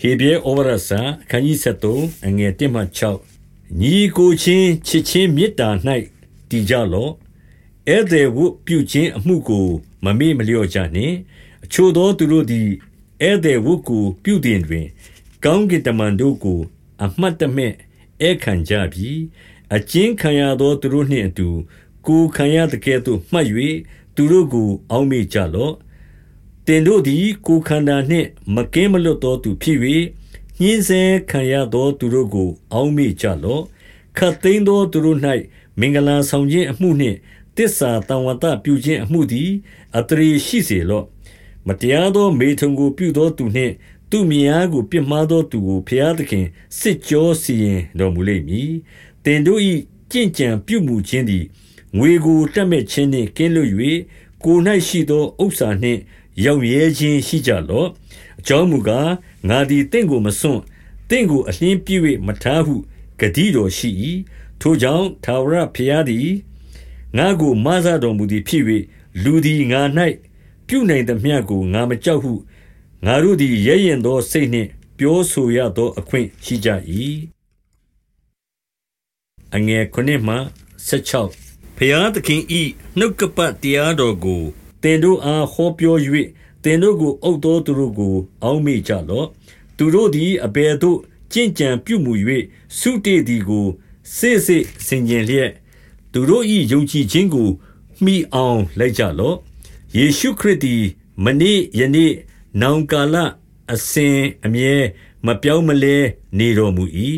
ဟေဘရဲဩဝါဒစာအခန်းကြီး73အငယ်1မှ6ညီကိုချင်းချစ်ချင်းမေတ္တာ၌တည်ကြလော့ဧည့်သည်ဝတ်ပြုခြင်းအမှုကိုမမေ့မလျော့ကြနှင့်အချို့သောသူတို့သည်ဧည့်သည်ဝတ်ကိုပြုတင်တွင် ကောင်းကင်တမန်တို့ကို အမှတ်တမဲ့ဧခံကြပြီအကျဉ်ခံရသောသူတို့နှင့်အတူကိုခံရတဲ့ကဲ့သို့မှတ်၍သူတို့ကိုအောက်မေ့ကြလော့ တင်တို့သည် ကိုခန္ဓာနှင့် မကင်းမလွတ်သောသူဖြစ်၍ညှင်းဆဲခံရသောသူတို့ကို အောက်မေ့ကြလော့ခတ်သိမ်းသောသူတို့၌မင်္ဂလာဆောင်ခြင်းအမှုနှင့်တစ္ဆာတံဝတပြုခြင်းအမှုသည်အတရေရှိစေလော့ မတရားသော မေထုံကိုပြုသောသူနှင့် သူမြားကို ပြစ်မှားသောသူကိုဖျားသခင် စစ်ကြောစီရင်တော်မူလိမ့်မည်တင်တို့၏ကြင်ကြံပြုမှုခြင်းသည် ငွေကိုတက်မဲ့ခြင်းနှင့် ကင်းလွတ်၍ကို၌ရှိသော ဥစ္စာနှင့် ရောက်ရဲခြင်းရှိကြလော့အကြောင်းမူကားငါသည်တင့်ကိုမစွန့်တင့်ကိုအလင်းပြည့်၍မထားဟုဂတိတော်ရှိ၏ထိုကြောင့်သာဝရဖျားသည်ငါကိုမဆတော်မူသည်ဖြစ်၍လူသည်ငါ၌ပြုနိုင်သမျှကိုငါမကြောက်ဟုငါတို့သည်ရဲရင်သောစိတ်နှင့်ပြောဆိုရသောအခွင့်ရှိကြ၏အငယ်9မှ16ဖျားသခင်ဤနှုတ်ကပတ်တရားတော်ကို တင်တို့အားဟောပြော၍တင်တို့ကို အုပ်သောသူတို့ကို အောက်မေ့ကြလော့ သူတို့သည် အဘယ်သို့ကြင်ကြံပြုမှု၍စုတေသည်ကို စေ့စေ့ဆင်ခြင်လျက် သူတို့၏ယုံကြည်ခြင်းကို မှီအောင်လိုက်ကြလော့ ယေရှုခရစ်သည် မနေ့ယနေ့ နောင်ကာလ အစဉ်အမြဲ မပြောင်းမလဲနေတော်မူ၏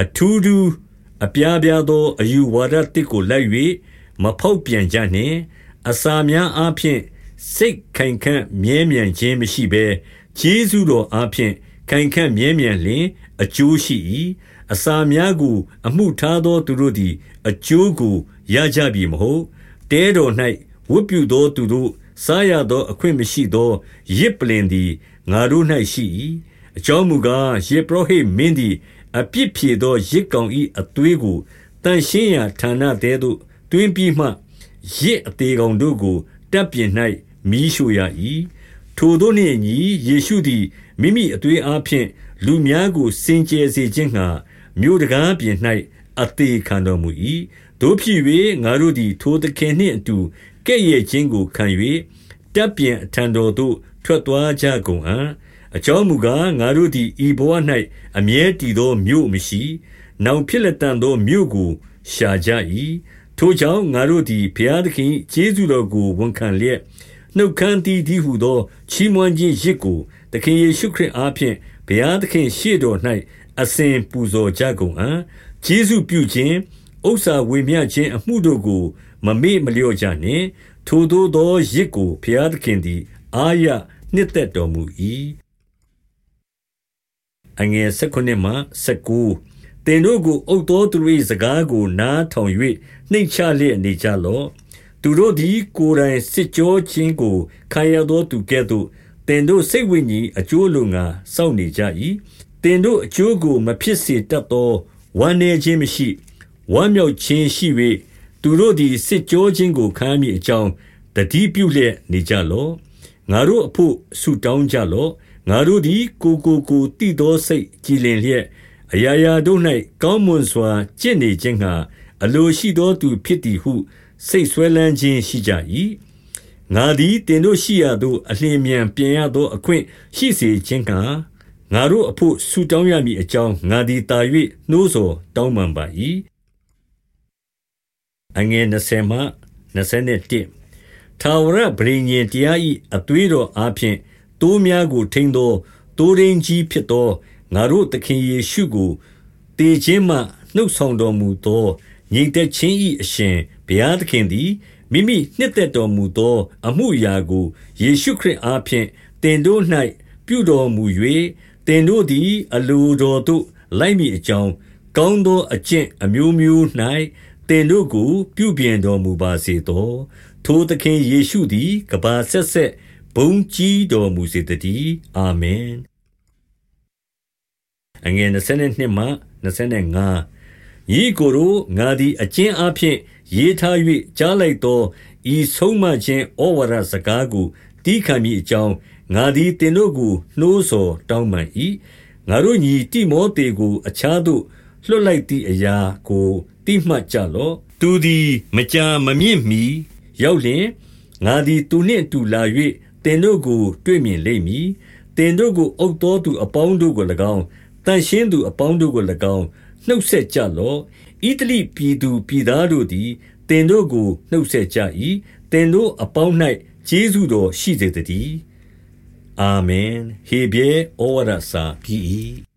အထူးထူးအပြားပြားသော အယူဝါဒတစ်ကို လိုက်၍မဖောက်ပြန်ကြနှင့် အစာများအားဖြင့် စိတ်ခိုင်ခန့်မြဲမြံခြင်းမရှိဘဲဂျေဇုတော်အားဖြင့်ခိုင်ခန့်မြဲမြံလျင် အကျိုးရှိ၏အစာများကို အမှုထားသောသူတို့သည် အကျိုးကိုရကြပြီမဟုတ်တဲတော်၌ဝတ်ပြုသောသူတို့စားရသောအခွင့်မရှိသောရစ်ပလင်သည်ငါတို့၌ရှိ၏အကြောင်းမူကားယေပရောဟိတ်မင်းသည်အပြစ်ဖြေသောရစ်ကောင်၏အသွေးကိုတန်ရှင်းရာဌာနတဲသို့တွင်းပြီးမှ ရစ်အသေးကောင်တို့ကိုတပ်ပြင်၌မီးရှို့ရ၏ထိုတို့နှင့်ညီယေရှုသည်မိမိအသွေးအားဖြင့်လူများကိုစင်ကြယ်စေခြင်းငှာမြို့တကားပြင်၌အသေးခံတော်မူ၏တို့ဖြစ်၍ငါတို့သည်ထိုသခင်နှင့်အတူကဲ့ရဲ့ခြင်းကိုခံ၍တပ်ပြင်အထံတော်သို့ထွက်သွားကြကုန်အံ့အကြောင်းမူကားငါတို့သည်ဤဘဝ၌အမြဲတည်သောမြို့မရှိ နောင်ဖြစ်လက်တန်သောမြို့ကိုရှာကြ၏ ထိုကြောင့်ငါတို့သည်ဘုရားသခင်ကျေးဇူးတော်ကိုဝန်ခံလျက်နှုတ်ခမ်းသည်ဒီဟုသောချီးမွမ်းခြင်းရစ်ကိုသခင်ယေရှုခရစ်အားဖြင့်ဘုရားသခင်ရှေ့တော်၌အစဉ်ပူဇော်ကြကုန်အံ့ကျေးဇူးပြုခြင်းဥစ္စာဝေမျှခြင်းအမှုတို့ကို မမေ့မလျော့ကြနှင့်ထိုသို့သောရစ်ကိုဘုရားသခင်သည်အာရနှစ်သက်တော်မူ၏အငယ်16မှ19 သင်တို့ကိုအုပ်သောသူ၏စကားကို နားထောင်၍နှိမ့်ချလျက်နေကြလော့သူတို့သည် ကိုယ်တိုင်စစ်ကြောခြင်းကိုခံရသောသူကဲ့သို့သင်တို့စိတ်ဝိညာဉ်အကျိုးလိုငါစောင့်နေကြ၏သင်တို့အကျိုးကို မဖြစ်စေတတ်သောဝမ်းနည်းခြင်းမရှိဝမ်းမြောက်ခြင်းရှိ၍သူတို့သည်စစ်ကြောခြင်းကိုခံမိအကြောင်းတတိပြုလျက်နေကြလော့ငါတို့အဖို့ဆုတောင်းကြလော့ငါတို့သည်ကိုကိုကိုတည်သောစိတ်ကြည်လင်လျက် အရာရာတို့၌ကောင်းမွန်စွာကျင့်နေခြင်းငှာအလိုရှိသောသူဖြစ်သည်ဟု စိတ်ဆွဲလန်းခြင်းရှိကြ၏ငါသည်တင်တို့ရှိရသောအလျင်မြန်ပြင်ရသောအခွင့်ရှိစေခြင်းကငါတို့အဖို့ဆူတောင်းရမည်အကြောင်းငါသည်တာ၍နှိုးဆော်တောင်းပန်ပါ၏အငယ်20မှ21ထာဝရဗြိညင်တရား၏အသွေးတော်အားဖြင့်တိုးများကိုထိန်းသောတိုးရင်းကြီးဖြစ်သော ငါတို့သခင်ယေရှုကိုတေခြင်းမှနှုတ်ဆောင်တော်မူသောငြိမ်သက်ခြင်း၏အရှင်ဘုရားသခင်သည်မိမိနှစ်သက်တော်မူသော အမှုရာကိုယေရှုခရစ်အားဖြင့်တင်တို့၌ပြုတော်မူ၍တင်တို့သည် အလိုတော်သို့လိုက်မိအကြောင်းကောင်းသောအကျင့်အမျိုးမျိုး၌တင်တို့ကို ပြုပြင်တော်မူပါစေသော ထိုသခင်ယေရှုသည်ကဘာဆက်ဆက်ဘုံကြီးတော်မူစေတည်းအာမင် အငယ်22မှ25ညီကိုတို့ငါသည်အကျဉ်းအဖျင်ရေးထား၍ကြားလိုက်သောဤဆုံးမခြင်းဩဝါဒစကားကိုတီးခံမိအကြောင်းငါသည်တင်တို့ကိုနှိုးဆော်တောင်းပန်၏ငါတို့ညီတိမောသေကို အခြားသို့လွှတ်လိုက်သည့်အရာကိုတိမှတ်ကြလော့သူသည်မကြာမမြင့်မီရောက်လျင်ငါသည်သူနှင့်အတူလာ၍တင်တို့ကို တွေ့မြင်လိမ့်မည်တင်တို့ကိုအုပ်တော်သူအပေါင်းတို့ကို၎င်း တန်ရှင်းသူအပေါင်းတို့ကို၎င်းနှုတ်ဆက်ကြလော့ဣတလိပြည်သူပြည်သားတို့သည်တင်တို့ကိုနှုတ်ဆက်ကြ၏တင်တို့အပေါင်း၌ကျေးဇူးတော်ရှိစေတည်းအာမင်ဟေဘဲဩဝါဒစာပြည်